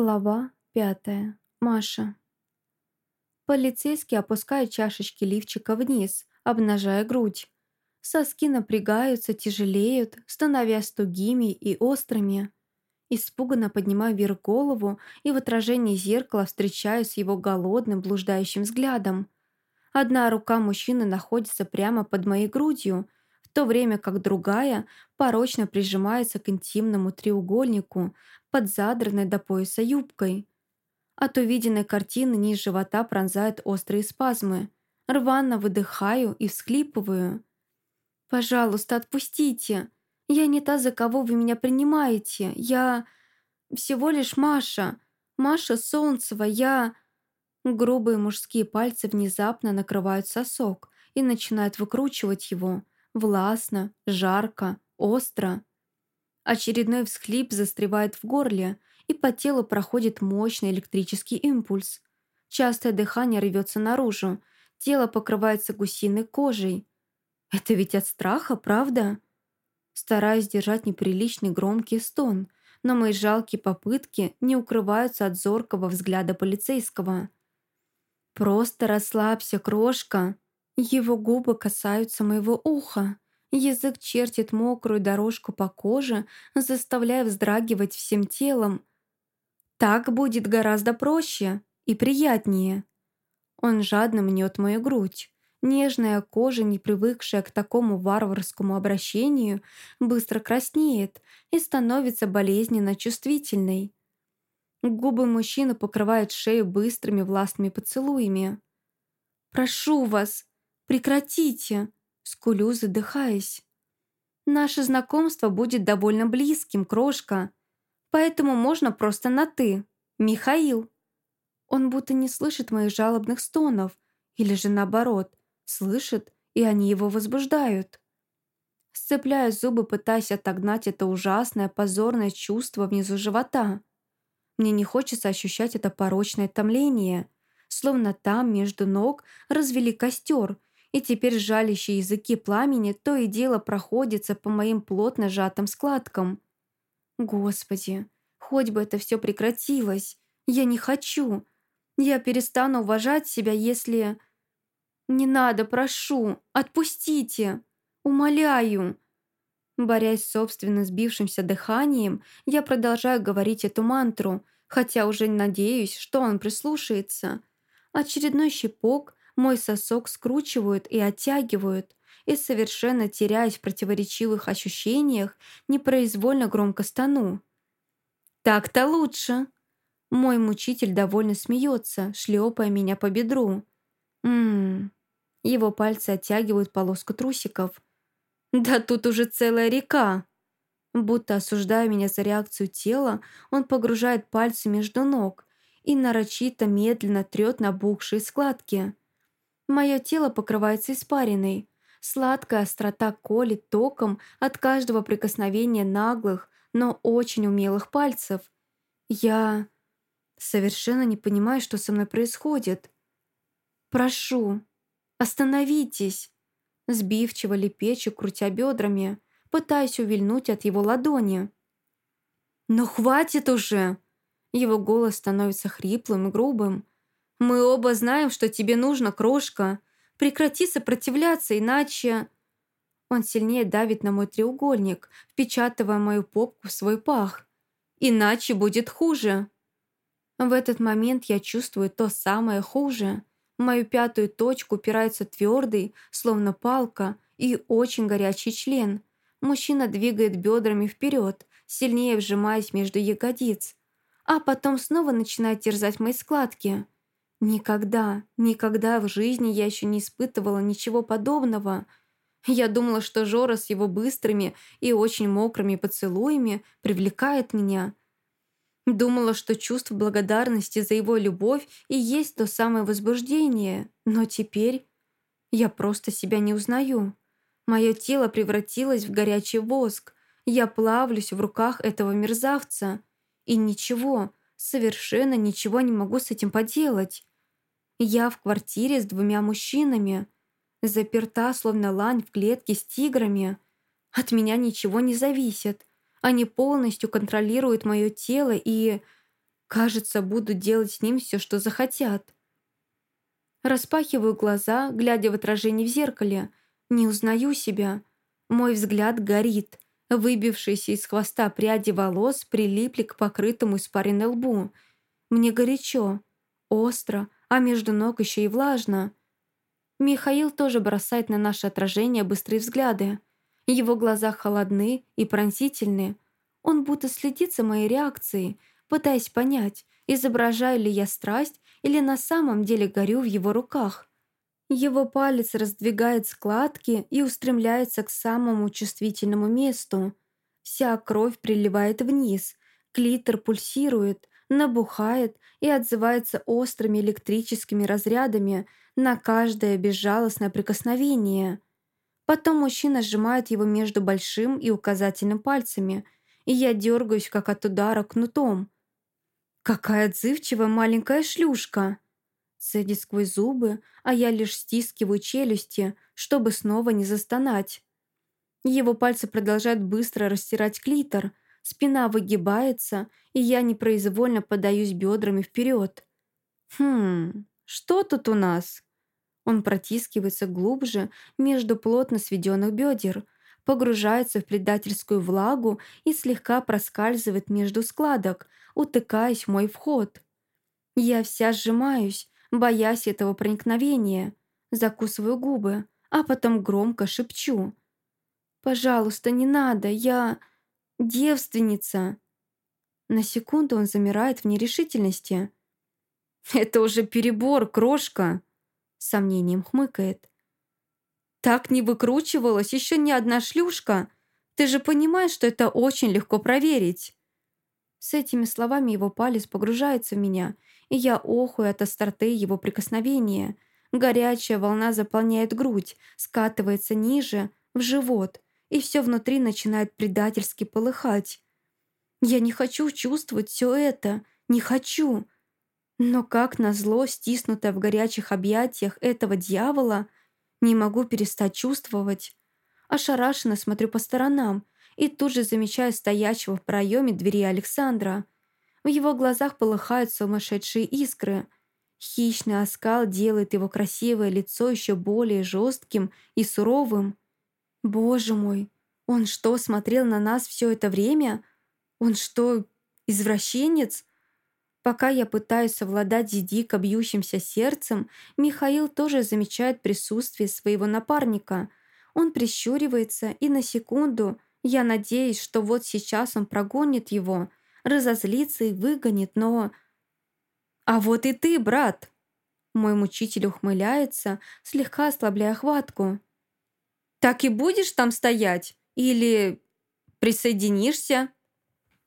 Глава пятая. Маша. Полицейский опускает чашечки лифчика вниз, обнажая грудь. Соски напрягаются, тяжелеют, становясь тугими и острыми. Испуганно поднимаю вверх голову и в отражении зеркала встречаюсь с его голодным, блуждающим взглядом. Одна рука мужчины находится прямо под моей грудью, то время как другая порочно прижимается к интимному треугольнику под задранной до пояса юбкой. От увиденной картины низ живота пронзает острые спазмы. Рвано выдыхаю и всхлипываю. «Пожалуйста, отпустите. Я не та, за кого вы меня принимаете. Я всего лишь Маша. Маша Солнцева. Я...» Грубые мужские пальцы внезапно накрывают сосок и начинают выкручивать его. Властно, жарко, остро. Очередной всхлип застревает в горле, и по телу проходит мощный электрический импульс. Частое дыхание рвется наружу, тело покрывается гусиной кожей. Это ведь от страха, правда? Стараюсь держать неприличный громкий стон, но мои жалкие попытки не укрываются от зоркого взгляда полицейского. «Просто расслабься, крошка!» Его губы касаются моего уха. Язык чертит мокрую дорожку по коже, заставляя вздрагивать всем телом. Так будет гораздо проще и приятнее. Он жадно мнет мою грудь. Нежная кожа, не привыкшая к такому варварскому обращению, быстро краснеет и становится болезненно чувствительной. Губы мужчины покрывают шею быстрыми властными поцелуями. «Прошу вас, прекратите!» скулю, задыхаясь. «Наше знакомство будет довольно близким, крошка, поэтому можно просто на «ты». Михаил». Он будто не слышит моих жалобных стонов, или же наоборот, слышит, и они его возбуждают. Сцепляю зубы, пытаясь отогнать это ужасное, позорное чувство внизу живота. Мне не хочется ощущать это порочное томление, словно там между ног развели костер, и теперь жалящие языки пламени то и дело проходятся по моим плотно сжатым складкам. Господи, хоть бы это все прекратилось. Я не хочу. Я перестану уважать себя, если... Не надо, прошу, отпустите. Умоляю. Борясь с собственно сбившимся дыханием, я продолжаю говорить эту мантру, хотя уже надеюсь, что он прислушается. Очередной щепок, мой сосок скручивают и оттягивают, и совершенно теряясь в противоречивых ощущениях, непроизвольно громко стану. «Так-то лучше!» Мой мучитель довольно смеется, шлепая меня по бедру. Ммм. Его пальцы оттягивают полоску трусиков. «Да тут уже целая река!» Будто осуждая меня за реакцию тела, он погружает пальцы между ног и нарочито медленно трет набухшие складки. Мое тело покрывается испариной. Сладкая острота колет током от каждого прикосновения наглых, но очень умелых пальцев. Я совершенно не понимаю, что со мной происходит. «Прошу, остановитесь!» Сбивчиво лепечу, крутя бедрами, пытаясь увильнуть от его ладони. «Но хватит уже!» Его голос становится хриплым и грубым, мы оба знаем, что тебе нужно, крошка. Прекрати сопротивляться, иначе...» Он сильнее давит на мой треугольник, впечатывая мою попку в свой пах. «Иначе будет хуже». В этот момент я чувствую то самое хуже. В мою пятую точку упирается твердый, словно палка, и очень горячий член. Мужчина двигает бедрами вперед, сильнее вжимаясь между ягодиц, а потом снова начинает терзать мои складки – Никогда, никогда в жизни я еще не испытывала ничего подобного. Я думала, что Жора с его быстрыми и очень мокрыми поцелуями привлекает меня. Думала, что чувство благодарности за его любовь и есть то самое возбуждение. Но теперь я просто себя не узнаю. Мое тело превратилось в горячий воск. Я плавлюсь в руках этого мерзавца. И ничего, совершенно ничего не могу с этим поделать. Я в квартире с двумя мужчинами, заперта, словно лань в клетке с тиграми. От меня ничего не зависит. Они полностью контролируют мое тело и... Кажется, буду делать с ним все, что захотят. Распахиваю глаза, глядя в отражение в зеркале. Не узнаю себя. Мой взгляд горит. Выбившиеся из хвоста пряди волос прилипли к покрытому испаренной лбу. Мне горячо, остро, а между ног еще и влажно. Михаил тоже бросает на наше отражение быстрые взгляды. Его глаза холодны и пронзительны. Он будто следит за моей реакцией, пытаясь понять, изображаю ли я страсть или на самом деле горю в его руках. Его палец раздвигает складки и устремляется к самому чувствительному месту. Вся кровь приливает вниз, клитор пульсирует, набухает и отзывается острыми электрическими разрядами на каждое безжалостное прикосновение. Потом мужчина сжимает его между большим и указательным пальцами, и я дергаюсь, как от удара кнутом. «Какая отзывчивая маленькая шлюшка!» Цедит сквозь зубы, а я лишь стискиваю челюсти, чтобы снова не застонать. Его пальцы продолжают быстро растирать клитор, спина выгибается, и я непроизвольно подаюсь бедрами вперед. «Хм, что тут у нас?» Он протискивается глубже между плотно сведенных бедер, погружается в предательскую влагу и слегка проскальзывает между складок, утыкаясь в мой вход. Я вся сжимаюсь, боясь этого проникновения, закусываю губы, а потом громко шепчу. «Пожалуйста, не надо, я... девственница!» На секунду он замирает в нерешительности. «Это уже перебор, крошка!» С сомнением хмыкает. Так не выкручивалась еще ни одна шлюшка. Ты же понимаешь, что это очень легко проверить». С этими словами его палец погружается в меня, и я охую от остроты его прикосновения. Горячая волна заполняет грудь, скатывается ниже, в живот, и все внутри начинает предательски полыхать. Я не хочу чувствовать все это, не хочу. Но как назло, стиснутая в горячих объятиях этого дьявола, не могу перестать чувствовать. Ошарашенно смотрю по сторонам и тут же замечаю стоящего в проеме двери Александра. В его глазах полыхают сумасшедшие искры. Хищный оскал делает его красивое лицо еще более жестким и суровым. Боже мой, он что, смотрел на нас все это время? Он что, извращенец? Пока я пытаюсь совладать с дико бьющимся сердцем, Михаил тоже замечает присутствие своего напарника. Он прищуривается, и на секунду я надеюсь, что вот сейчас он прогонит его, разозлится и выгонит, но... «А вот и ты, брат!» Мой мучитель ухмыляется, слегка ослабляя хватку. «Так и будешь там стоять? Или присоединишься?»